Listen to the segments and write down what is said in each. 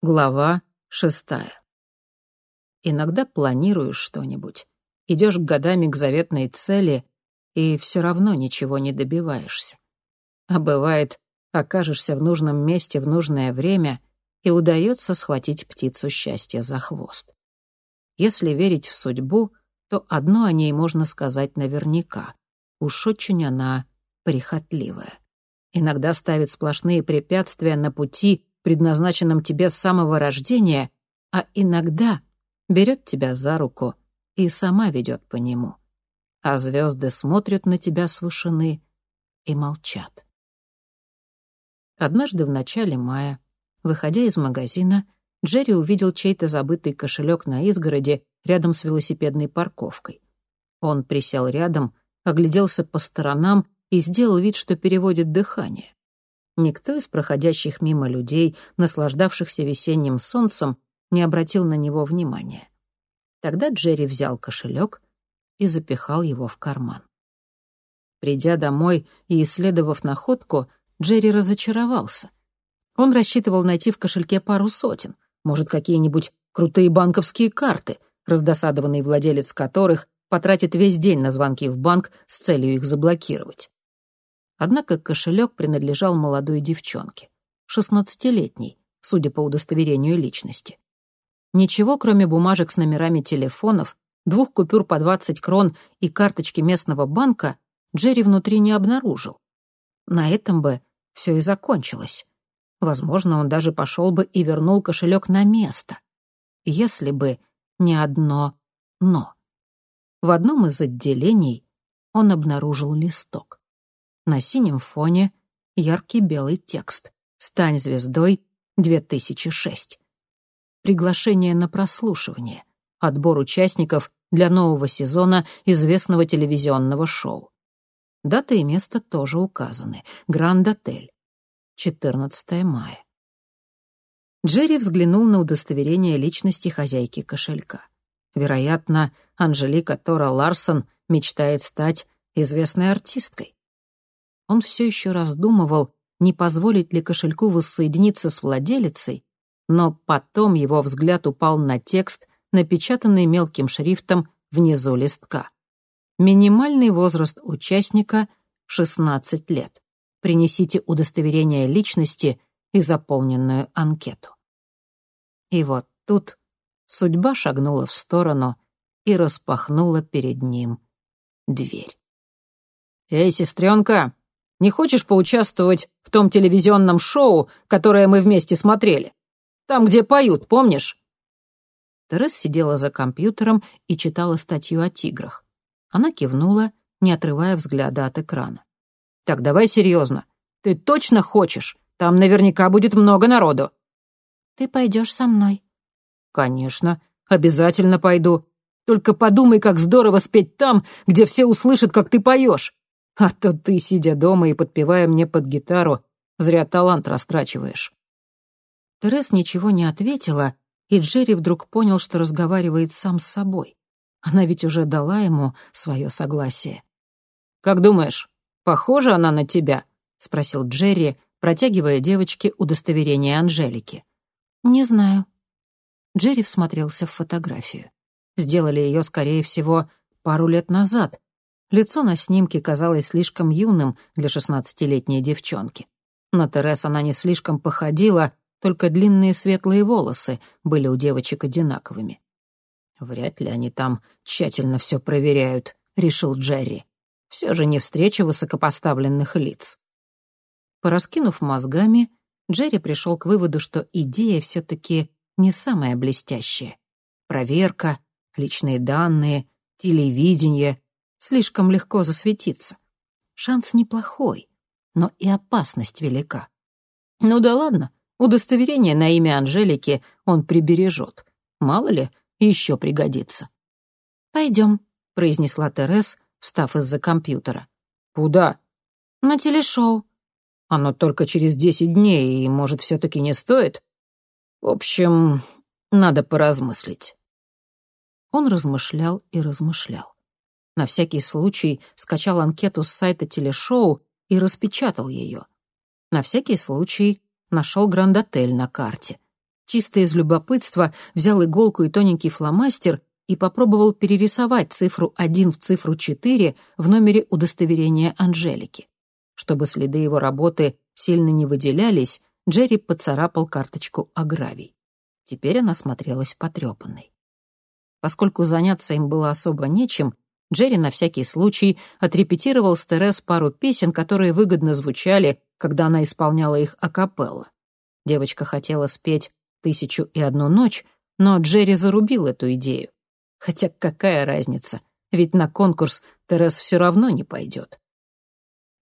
Глава шестая. Иногда планируешь что-нибудь, идешь годами к заветной цели, и все равно ничего не добиваешься. А бывает, окажешься в нужном месте в нужное время, и удается схватить птицу счастья за хвост. Если верить в судьбу, то одно о ней можно сказать наверняка. Уж очень она прихотливая. Иногда ставит сплошные препятствия на пути, предназначенном тебе с самого рождения, а иногда берет тебя за руку и сама ведет по нему. А звезды смотрят на тебя с вышины и молчат. Однажды в начале мая, выходя из магазина, Джерри увидел чей-то забытый кошелек на изгороде рядом с велосипедной парковкой. Он присел рядом, огляделся по сторонам и сделал вид, что переводит дыхание. Никто из проходящих мимо людей, наслаждавшихся весенним солнцем, не обратил на него внимания. Тогда Джерри взял кошелек и запихал его в карман. Придя домой и исследовав находку, Джерри разочаровался. Он рассчитывал найти в кошельке пару сотен, может, какие-нибудь крутые банковские карты, раздосадованный владелец которых потратит весь день на звонки в банк с целью их заблокировать. Однако кошелек принадлежал молодой девчонке, шестнадцатилетней, судя по удостоверению личности. Ничего, кроме бумажек с номерами телефонов, двух купюр по 20 крон и карточки местного банка, Джерри внутри не обнаружил. На этом бы все и закончилось. Возможно, он даже пошел бы и вернул кошелек на место. Если бы не одно «но». В одном из отделений он обнаружил листок. На синем фоне яркий белый текст «Стань звездой 2006». Приглашение на прослушивание. Отбор участников для нового сезона известного телевизионного шоу. Дата и место тоже указаны. Гранд-отель. 14 мая. Джерри взглянул на удостоверение личности хозяйки кошелька. Вероятно, Анжелика Тора Ларсон мечтает стать известной артисткой. Он все еще раздумывал, не позволить ли кошельку воссоединиться с владелицей, но потом его взгляд упал на текст, напечатанный мелким шрифтом внизу листка. Минимальный возраст участника — 16 лет. Принесите удостоверение личности и заполненную анкету. И вот тут судьба шагнула в сторону и распахнула перед ним дверь. «Эй, сестренка, не хочешь поучаствовать в том телевизионном шоу, которое мы вместе смотрели? Там, где поют, помнишь?» Терес сидела за компьютером и читала статью о тиграх. Она кивнула, не отрывая взгляда от экрана. «Так давай серьезно. Ты точно хочешь? Там наверняка будет много народу». «Ты пойдешь со мной?» «Конечно, обязательно пойду. Только подумай, как здорово спеть там, где все услышат, как ты поешь. А то ты, сидя дома и подпевая мне под гитару, зря талант растрачиваешь». Терес ничего не ответила, и Джерри вдруг понял, что разговаривает сам с собой. Она ведь уже дала ему свое согласие. «Как думаешь, похожа она на тебя?» — спросил Джерри, протягивая девочке удостоверение Анжелики. «Не знаю». Джерри всмотрелся в фотографию. Сделали ее, скорее всего, пару лет назад, Лицо на снимке казалось слишком юным для шестнадцатилетней девчонки. На Терес она не слишком походила, только длинные светлые волосы были у девочек одинаковыми. «Вряд ли они там тщательно все проверяют», — решил Джерри. «Все же не встреча высокопоставленных лиц». Пораскинув мозгами, Джерри пришел к выводу, что идея все-таки не самая блестящая. Проверка, личные данные, телевидение слишком легко засветиться. Шанс неплохой, но и опасность велика. Ну да ладно, удостоверение на имя Анжелики он прибережет. Мало ли, еще пригодится. «Пойдем», — произнесла Терес, встав из-за компьютера. «Куда?» «На телешоу». «Оно только через десять дней, и, может, все-таки не стоит?» «В общем, надо поразмыслить». Он размышлял и размышлял. На всякий случай скачал анкету с сайта телешоу и распечатал ее. На всякий случай нашел Гранд-отель на карте. Чисто из любопытства взял иголку и тоненький фломастер и попробовал перерисовать цифру 1 в цифру 4 в номере удостоверения Анжелики. Чтобы следы его работы сильно не выделялись, Джерри поцарапал карточку о гравий. Теперь она смотрелась потрепанной. Поскольку заняться им было особо нечем, Джерри на всякий случай отрепетировал с Терес пару песен, которые выгодно звучали, когда она исполняла их акапелла. Девочка хотела спеть «Тысячу и одну ночь», но Джерри зарубил эту идею. Хотя какая разница, ведь на конкурс Терес все равно не пойдет.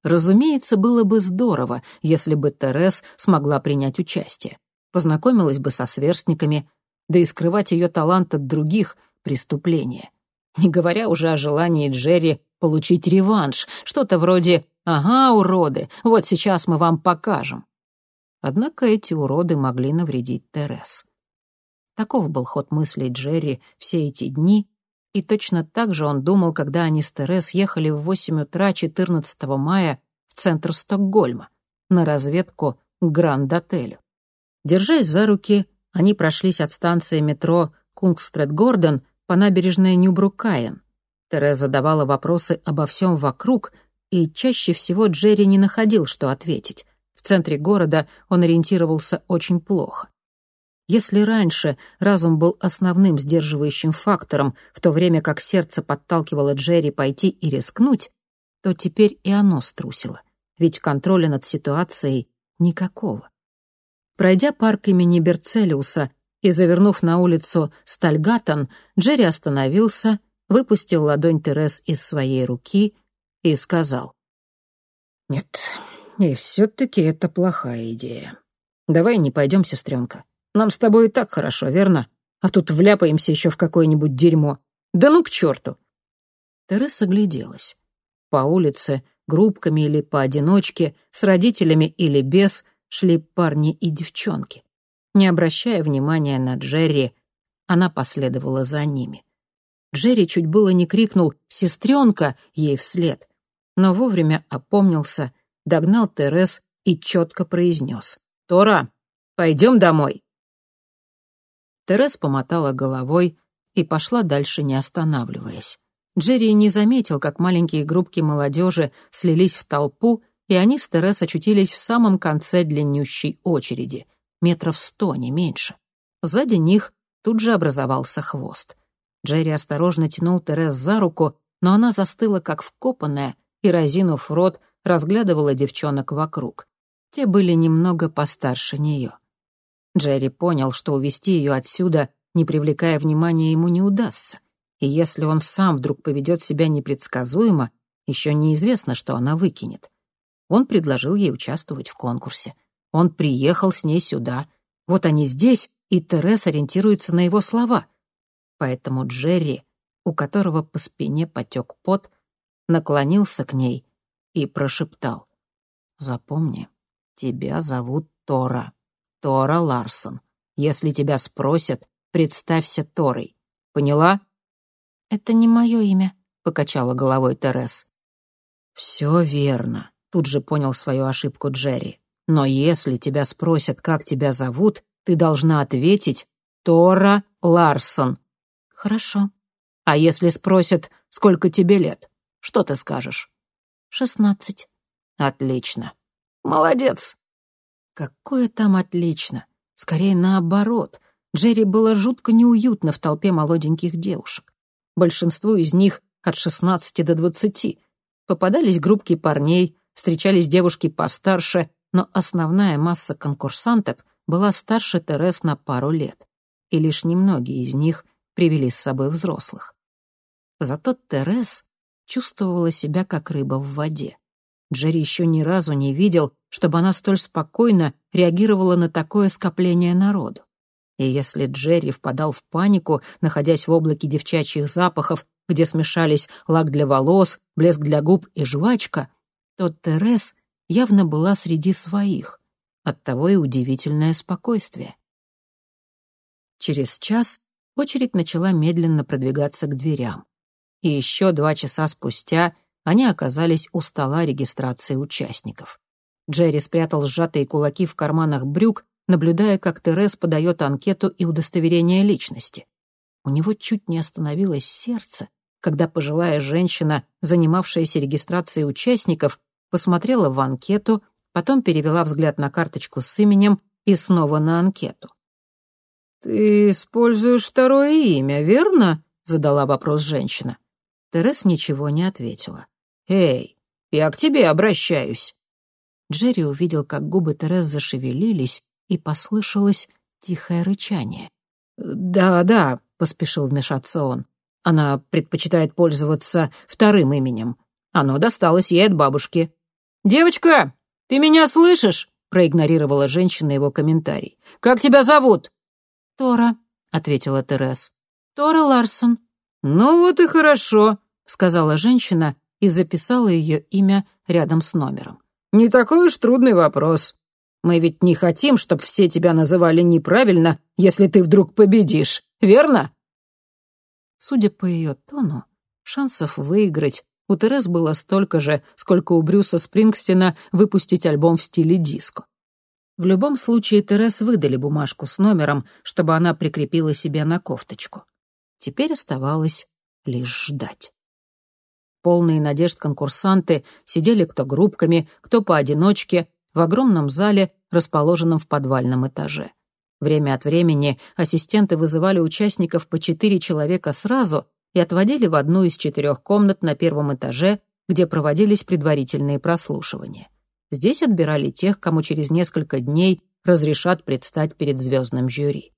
Разумеется, было бы здорово, если бы Терес смогла принять участие. Познакомилась бы со сверстниками, да и скрывать ее талант от других — преступление. Не говоря уже о желании Джерри получить реванш, что-то вроде «Ага, уроды, вот сейчас мы вам покажем». Однако эти уроды могли навредить Терес. Таков был ход мыслей Джерри все эти дни, и точно так же он думал, когда они с Терес ехали в 8 утра 14 мая в центр Стокгольма на разведку к Гранд-отелю. Держась за руки, они прошлись от станции метро Кунгстрет-Гордон по набережной Нюбрукаен. Тереза задавала вопросы обо всем вокруг, и чаще всего Джерри не находил, что ответить. В центре города он ориентировался очень плохо. Если раньше разум был основным сдерживающим фактором, в то время как сердце подталкивало Джерри пойти и рискнуть, то теперь и оно струсило, ведь контроля над ситуацией никакого. Пройдя парк имени Берцелиуса и завернув на улицу Стальгатон, Джерри остановился, выпустил ладонь Терес из своей руки и сказал. «Нет, и все-таки это плохая идея. Давай не пойдем, сестренка. Нам с тобой и так хорошо, верно? А тут вляпаемся еще в какое-нибудь дерьмо. Да ну к черту!» Тереса гляделась. По улице, группками или поодиночке, с родителями или без, шли парни и девчонки. Не обращая внимания на Джерри, она последовала за ними. Джерри чуть было не крикнул «Сестренка!» ей вслед, но вовремя опомнился, догнал Терес и четко произнес «Тора, пойдем домой!» Терес помотала головой и пошла дальше, не останавливаясь. Джерри не заметил, как маленькие группки молодежи слились в толпу, и они с Терес очутились в самом конце длиннющей очереди, метров сто, не меньше. Сзади них тут же образовался хвост. Джерри осторожно тянул Терес за руку, но она застыла, как вкопанная, и, разинув рот, разглядывала девчонок вокруг. Те были немного постарше нее. Джерри понял, что увести ее отсюда, не привлекая внимания, ему не удастся. И если он сам вдруг поведет себя непредсказуемо, еще неизвестно, что она выкинет. Он предложил ей участвовать в конкурсе. Он приехал с ней сюда. Вот они здесь, и Терес ориентируется на его слова. Поэтому Джерри, у которого по спине потек пот, наклонился к ней и прошептал. «Запомни, тебя зовут Тора». Тора Ларсон. Если тебя спросят, представься Торой. Поняла?» «Это не мое имя», — покачала головой Терес. «Все верно», — тут же понял свою ошибку Джерри. «Но если тебя спросят, как тебя зовут, ты должна ответить «Тора Ларсон». «Хорошо». «А если спросят, сколько тебе лет, что ты скажешь?» «Шестнадцать». «Отлично. Молодец. Какое там отлично. Скорее наоборот. Джерри было жутко неуютно в толпе молоденьких девушек. Большинству из них от 16 до 20. Попадались группки парней, встречались девушки постарше, но основная масса конкурсанток была старше Терес на пару лет. И лишь немногие из них привели с собой взрослых. Зато Терес чувствовала себя как рыба в воде. Джерри еще ни разу не видел, чтобы она столь спокойно реагировала на такое скопление народу. И если Джерри впадал в панику, находясь в облаке девчачьих запахов, где смешались лак для волос, блеск для губ и жвачка, то Терес явно была среди своих. Оттого и удивительное спокойствие. Через час очередь начала медленно продвигаться к дверям. И еще два часа спустя они оказались у стола регистрации участников. Джерри спрятал сжатые кулаки в карманах брюк наблюдая, как Терес подает анкету и удостоверение личности. У него чуть не остановилось сердце, когда пожилая женщина, занимавшаяся регистрацией участников, посмотрела в анкету, потом перевела взгляд на карточку с именем и снова на анкету. «Ты используешь второе имя, верно?» — задала вопрос женщина. Терес ничего не ответила. «Эй, я к тебе обращаюсь». Джерри увидел, как губы Терес зашевелились, и послышалось тихое рычание. «Да-да», — поспешил вмешаться он. «Она предпочитает пользоваться вторым именем. Оно досталось ей от бабушки». «Девочка, ты меня слышишь?» — проигнорировала женщина его комментарий. «Как тебя зовут?» «Тора», — ответила Терес. «Тора Ларсон». «Ну вот и хорошо», — сказала женщина и записала ее имя рядом с номером. «Не такой уж трудный вопрос. Мы ведь не хотим, чтобы все тебя называли неправильно, если ты вдруг победишь, верно?» Судя по ее тону, шансов выиграть у Терес было столько же, сколько у Брюса Спрингстина выпустить альбом в стиле диско. В любом случае Терес выдали бумажку с номером, чтобы она прикрепила себе на кофточку. Теперь оставалось лишь ждать. Полные надежд конкурсанты сидели кто группками, кто поодиночке в огромном зале, расположенном в подвальном этаже. Время от времени ассистенты вызывали участников по четыре человека сразу и отводили в одну из четырех комнат на первом этаже, где проводились предварительные прослушивания. Здесь отбирали тех, кому через несколько дней разрешат предстать перед звездным жюри.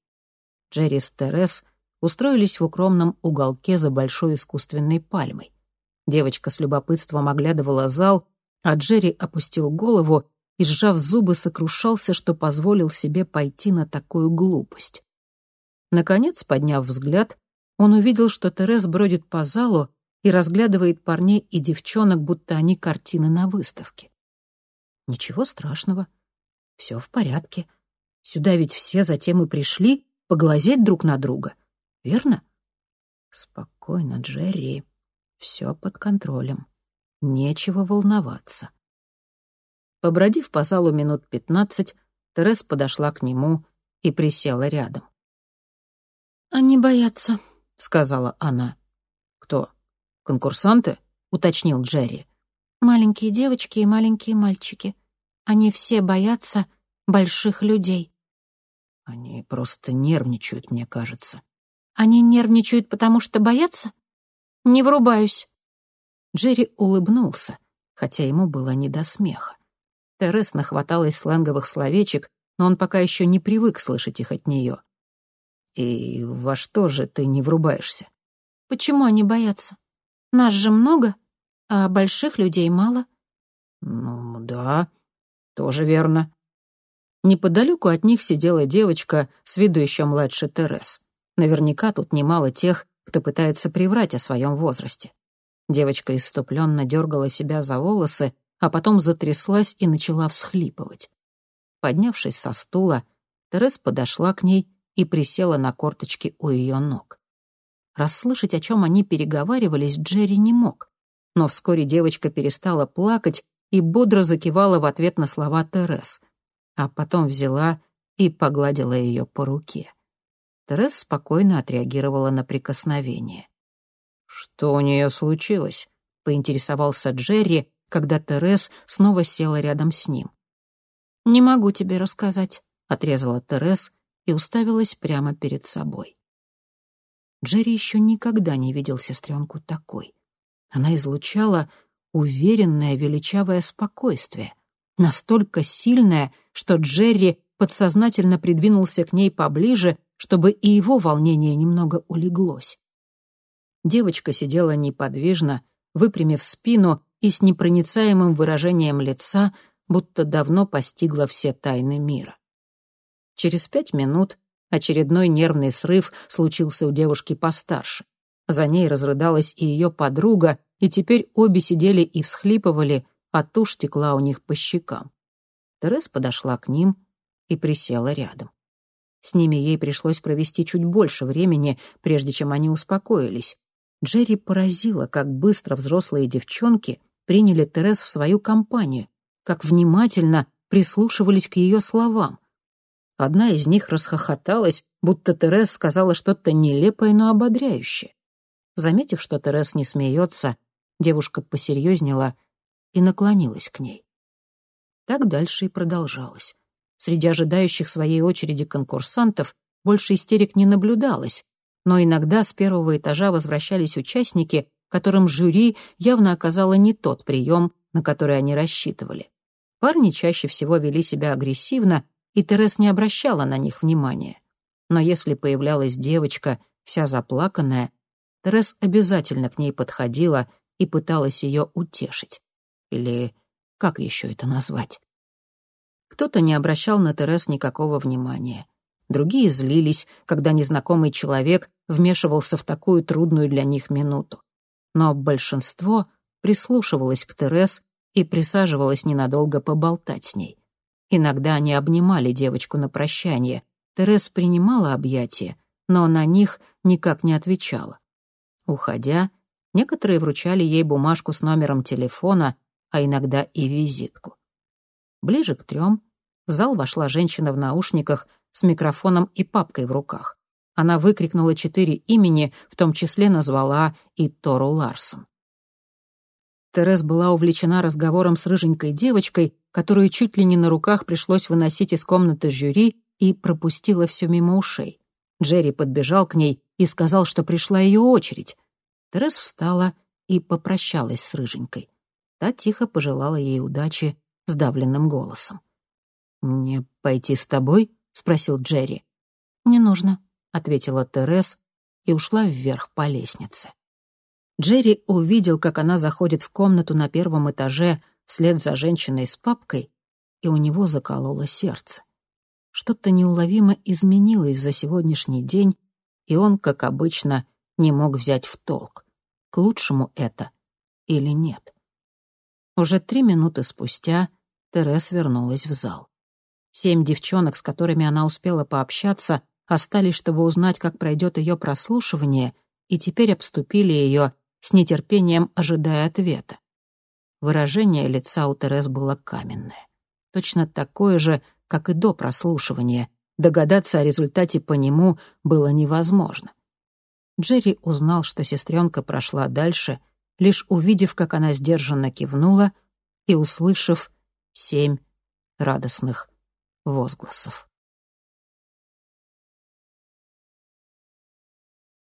Джерри с Терес устроились в укромном уголке за большой искусственной пальмой. Девочка с любопытством оглядывала зал, а Джерри опустил голову и, сжав зубы, сокрушался, что позволил себе пойти на такую глупость. Наконец, подняв взгляд, он увидел, что Терес бродит по залу и разглядывает парней и девчонок, будто они картины на выставке. Ничего страшного. Все в порядке. Сюда ведь все затем и пришли поглазеть друг на друга. Верно? Спокойно, Джерри. Все под контролем. Нечего волноваться. Побродив по залу минут пятнадцать, Терес подошла к нему и присела рядом. «Они боятся», — сказала она. «Кто? Конкурсанты?» — уточнил Джерри. «Маленькие девочки и маленькие мальчики. Они все боятся больших людей». «Они просто нервничают, мне кажется». «Они нервничают, потому что боятся? Не врубаюсь». Джерри улыбнулся, хотя ему было не до смеха. Терес нахваталась сленговых словечек, но он пока еще не привык слышать их от нее. «И во что же ты не врубаешься?» «Почему они боятся? Нас же много, а больших людей мало». «Ну, да, тоже верно». Неподалеку от них сидела девочка, с виду еще младше Терес. Наверняка тут немало тех, кто пытается приврать о своем возрасте. Девочка иступленно дергала себя за волосы, а потом затряслась и начала всхлипывать. Поднявшись со стула, Терес подошла к ней и присела на корточки у ее ног. Расслышать, о чем они переговаривались, Джерри не мог. Но вскоре девочка перестала плакать и бодро закивала в ответ на слова Терес, а потом взяла и погладила ее по руке. Терес спокойно отреагировала на прикосновение. «Что у нее случилось?» — поинтересовался Джерри, когда Терес снова села рядом с ним. «Не могу тебе рассказать», — отрезала Терес и уставилась прямо перед собой. Джерри еще никогда не видел сестренку такой. Она излучала уверенное величавое спокойствие, настолько сильное, что Джерри подсознательно придвинулся к ней поближе, чтобы и его волнение немного улеглось. Девочка сидела неподвижно, выпрямив спину и с непроницаемым выражением лица, будто давно постигла все тайны мира. Через пять минут очередной нервный срыв случился у девушки постарше. За ней разрыдалась и ее подруга, и теперь обе сидели и всхлипывали, а тушь текла у них по щекам. Терес подошла к ним и присела рядом. С ними ей пришлось провести чуть больше времени, прежде чем они успокоились. Джерри поразило, как быстро взрослые девчонки приняли Терес в свою компанию, как внимательно прислушивались к ее словам. Одна из них расхохоталась, будто Терес сказала что-то нелепое, но ободряющее. Заметив, что Терес не смеется, девушка посерьезнела и наклонилась к ней. Так дальше и продолжалось. Среди ожидающих своей очереди конкурсантов больше истерик не наблюдалось, но иногда с первого этажа возвращались участники, которым жюри явно оказало не тот прием, на который они рассчитывали. Парни чаще всего вели себя агрессивно, и Терес не обращала на них внимания. Но если появлялась девочка, вся заплаканная, Терес обязательно к ней подходила и пыталась ее утешить. Или как еще это назвать? Кто-то не обращал на Терес никакого внимания. Другие злились, когда незнакомый человек вмешивался в такую трудную для них минуту. Но большинство прислушивалось к Терес и присаживалось ненадолго поболтать с ней. Иногда они обнимали девочку на прощание. Терес принимала объятия, но на них никак не отвечала. Уходя, некоторые вручали ей бумажку с номером телефона, а иногда и визитку. Ближе к трем в зал вошла женщина в наушниках с микрофоном и папкой в руках. Она выкрикнула четыре имени, в том числе назвала и Тору Ларсон. Терес была увлечена разговором с рыженькой девочкой, которую чуть ли не на руках пришлось выносить из комнаты жюри и пропустила все мимо ушей. Джерри подбежал к ней и сказал, что пришла ее очередь. Терес встала и попрощалась с рыженькой. Та тихо пожелала ей удачи сдавленным голосом. «Мне пойти с тобой?» — спросил Джерри. «Не нужно», — ответила Терес и ушла вверх по лестнице. Джерри увидел, как она заходит в комнату на первом этаже вслед за женщиной с папкой, и у него закололо сердце. Что-то неуловимо изменилось за сегодняшний день, и он, как обычно, не мог взять в толк, к лучшему это или нет. Уже три минуты спустя Терес вернулась в зал. Семь девчонок, с которыми она успела пообщаться, остались, чтобы узнать, как пройдет ее прослушивание, и теперь обступили ее, с нетерпением ожидая ответа. Выражение лица у Терес было каменное. Точно такое же, как и до прослушивания. Догадаться о результате по нему было невозможно. Джерри узнал, что сестренка прошла дальше, лишь увидев, как она сдержанно кивнула и услышав семь радостных возгласов.